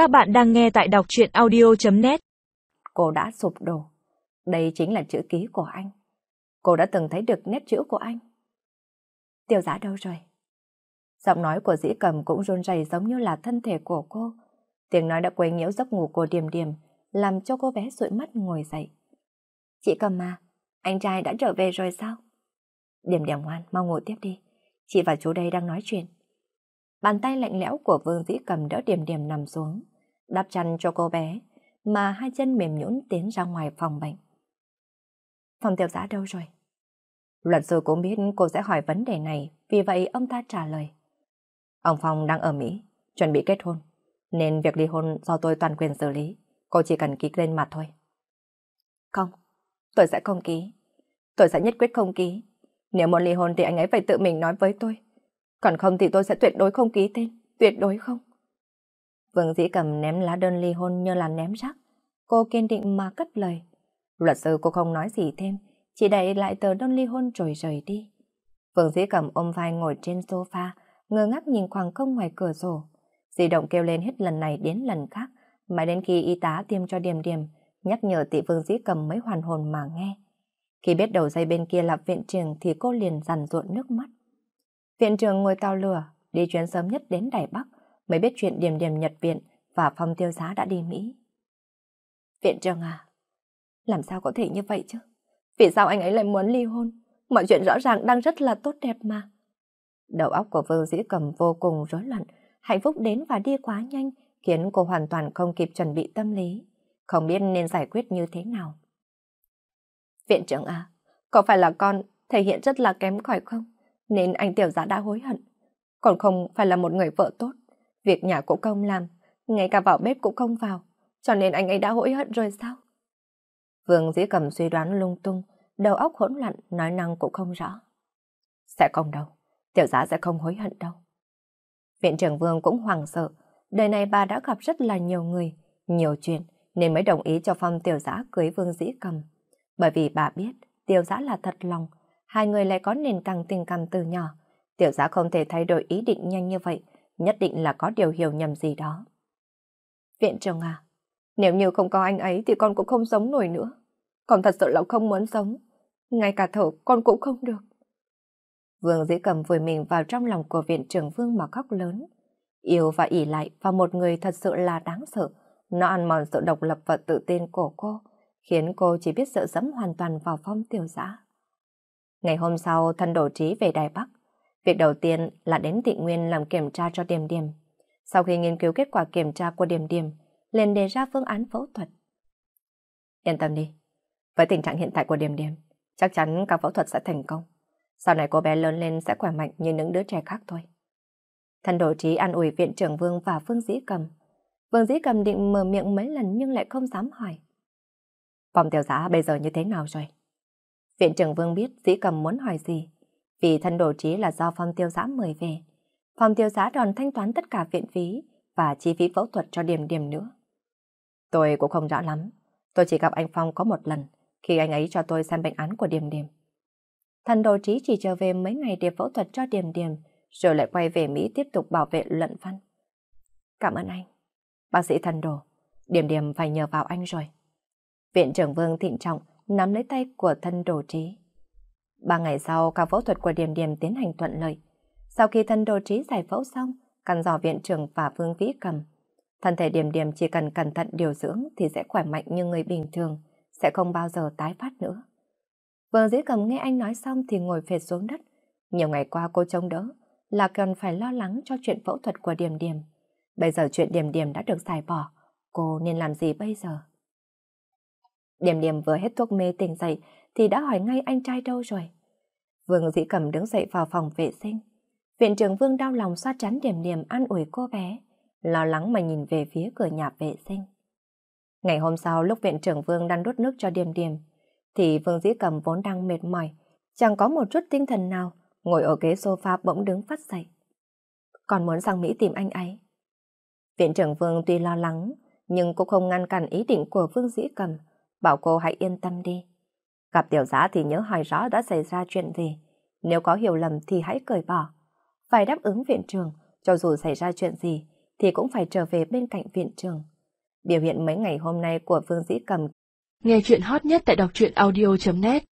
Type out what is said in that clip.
Các bạn đang nghe tại đọc chuyện audio.net Cô đã sụp đổ. Đây chính là chữ ký của anh. Cô đã từng thấy được nét chữ của anh. Tiêu giá đâu rồi? Giọng nói của dĩ cầm cũng run rẩy giống như là thân thể của cô. Tiếng nói đã quấy nhiễu giấc ngủ của Điềm Điềm, làm cho cô bé sụi mắt ngồi dậy. Chị cầm mà, anh trai đã trở về rồi sao? Điềm Điềm ngoan, mau ngồi tiếp đi. Chị và chú đây đang nói chuyện. Bàn tay lạnh lẽo của Vương Dĩ cầm đỡ Điềm Điềm nằm xuống, đắp chăn cho cô bé, mà hai chân mềm nhũn tiến ra ngoài phòng bệnh. Phòng tiểu giã đâu rồi? Luật sư cũng biết cô sẽ hỏi vấn đề này, vì vậy ông ta trả lời. Ông Phong đang ở Mỹ, chuẩn bị kết hôn, nên việc ly hôn do tôi toàn quyền xử lý, cô chỉ cần ký lên mặt thôi. Không, tôi sẽ không ký. Tôi sẽ nhất quyết không ký. Nếu muốn ly hôn thì anh ấy phải tự mình nói với tôi. Còn không thì tôi sẽ tuyệt đối không ký tên, tuyệt đối không. Vương Dĩ Cầm ném lá đơn ly hôn như là ném rác. Cô kiên định mà cất lời. Luật sư cô không nói gì thêm, chỉ đẩy lại tờ đơn ly hôn rồi rời đi. Vương Dĩ Cầm ôm vai ngồi trên sofa, ngơ ngác nhìn khoảng không ngoài cửa sổ. Di động kêu lên hết lần này đến lần khác, mãi đến khi y tá tiêm cho Điềm Điềm, nhắc nhở tỷ Vương Dĩ Cầm mới hoàn hồn mà nghe. Khi biết đầu dây bên kia là viện trường thì cô liền dằn ruộn nước mắt. Viện trường ngồi tàu lửa, đi chuyến sớm nhất đến Đài Bắc, mới biết chuyện điểm điểm nhập viện và Phong Tiêu Giá đã đi Mỹ. Viện trường à, làm sao có thể như vậy chứ? Vì sao anh ấy lại muốn ly hôn? Mọi chuyện rõ ràng đang rất là tốt đẹp mà. Đầu óc của Vương Dĩ Cầm vô cùng rối loạn, hạnh phúc đến và đi quá nhanh, khiến cô hoàn toàn không kịp chuẩn bị tâm lý, không biết nên giải quyết như thế nào. Viện trưởng à, có phải là con thể hiện rất là kém cỏi không? Nên anh tiểu giá đã hối hận. Còn không phải là một người vợ tốt. Việc nhà cũng không làm, ngay cả vào bếp cũng không vào. Cho nên anh ấy đã hối hận rồi sao? Vương dĩ cầm suy đoán lung tung, đầu óc hỗn loạn, nói năng cũng không rõ. Sẽ không đâu, tiểu giá sẽ không hối hận đâu. Viện trưởng Vương cũng hoàng sợ, đời này bà đã gặp rất là nhiều người, nhiều chuyện, nên mới đồng ý cho Phong tiểu giá cưới Vương Dĩ Cầm. Bởi vì bà biết tiểu giá là thật lòng, hai người lại có nền tảng tình cảm từ nhỏ. Tiểu giá không thể thay đổi ý định nhanh như vậy, nhất định là có điều hiểu nhầm gì đó. Viện trưởng à, nếu như không có anh ấy thì con cũng không sống nổi nữa. Con thật sự là không muốn sống. Ngay cả thở con cũng không được. Vương dĩ cầm vùi mình vào trong lòng của viện trưởng Vương mà khóc lớn. Yêu và ỉ lại vào một người thật sự là đáng sợ. Nó ăn mòn sự độc lập và tự tin của cô, khiến cô chỉ biết sợ dẫm hoàn toàn vào phong tiểu giã. Ngày hôm sau, thân đổ trí về Đài Bắc. Việc đầu tiên là đến thị Nguyên làm kiểm tra cho Điềm Điềm. Sau khi nghiên cứu kết quả kiểm tra của Điềm Điềm, liền đề ra phương án phẫu thuật. Yên tâm đi, với tình trạng hiện tại của Điềm Điềm, chắc chắn các phẫu thuật sẽ thành công. Sau này cô bé lớn lên sẽ khỏe mạnh như những đứa trẻ khác thôi. Thân đồ trí an ủi viện trưởng Vương và Phương Dĩ Cầm. Vương Dĩ Cầm định mở miệng mấy lần nhưng lại không dám hỏi. Phòng tiểu giá bây giờ như thế nào rồi? Viện trưởng Vương biết Dĩ Cầm muốn hỏi gì. Vì thân đồ trí là do phong tiêu giá mời về. phong tiêu giá đòn thanh toán tất cả viện phí và chi phí phẫu thuật cho điểm điểm nữa. Tôi cũng không rõ lắm. Tôi chỉ gặp anh Phong có một lần khi anh ấy cho tôi xem bệnh án của điểm điểm. Thần đồ trí chỉ trở về mấy ngày để phẫu thuật cho điểm điểm, rồi lại quay về Mỹ tiếp tục bảo vệ luận văn. Cảm ơn anh. Bác sĩ thần đồ, điểm điểm phải nhờ vào anh rồi. Viện trưởng Vương thịnh trọng nắm lấy tay của thân đồ trí. Ba ngày sau, ca phẫu thuật của Điềm Điềm tiến hành thuận lợi. Sau khi thân đồ trí giải phẫu xong, căn dò viện trưởng và Vương Vĩ cầm. Thân thể Điềm Điềm chỉ cần cẩn thận điều dưỡng thì sẽ khỏe mạnh như người bình thường, sẽ không bao giờ tái phát nữa. Vương Dĩ Cầm nghe anh nói xong thì ngồi phệt xuống đất. Nhiều ngày qua cô trông đỡ là cần phải lo lắng cho chuyện phẫu thuật của Điềm Điềm. Bây giờ chuyện Điềm Điềm đã được giải bỏ, cô nên làm gì bây giờ? Điềm Điềm vừa hết thuốc mê tỉnh dậy thì đã hỏi ngay anh trai đâu rồi. Vương Dĩ Cầm đứng dậy vào phòng vệ sinh. Viện trưởng Vương đau lòng xoa chắn Điềm Điềm an ủi cô bé, lo lắng mà nhìn về phía cửa nhà vệ sinh. Ngày hôm sau lúc viện trưởng Vương đang đút nước cho Điềm Điềm, thì Vương Dĩ Cầm vốn đang mệt mỏi, chẳng có một chút tinh thần nào, ngồi ở ghế sofa bỗng đứng phát dậy. Còn muốn sang Mỹ tìm anh ấy. Viện trưởng Vương tuy lo lắng, nhưng cũng không ngăn cản ý định của Vương Dĩ Cầm, bảo cô hãy yên tâm đi. Gặp tiểu giá thì nhớ hỏi rõ đã xảy ra chuyện gì, nếu có hiểu lầm thì hãy cởi bỏ. Phải đáp ứng viện trường cho dù xảy ra chuyện gì, thì cũng phải trở về bên cạnh viện trường. Biểu hiện mấy ngày hôm nay của Vương Dĩ Cầm. Nghe chuyện hot nhất tại đọc truyện audio.net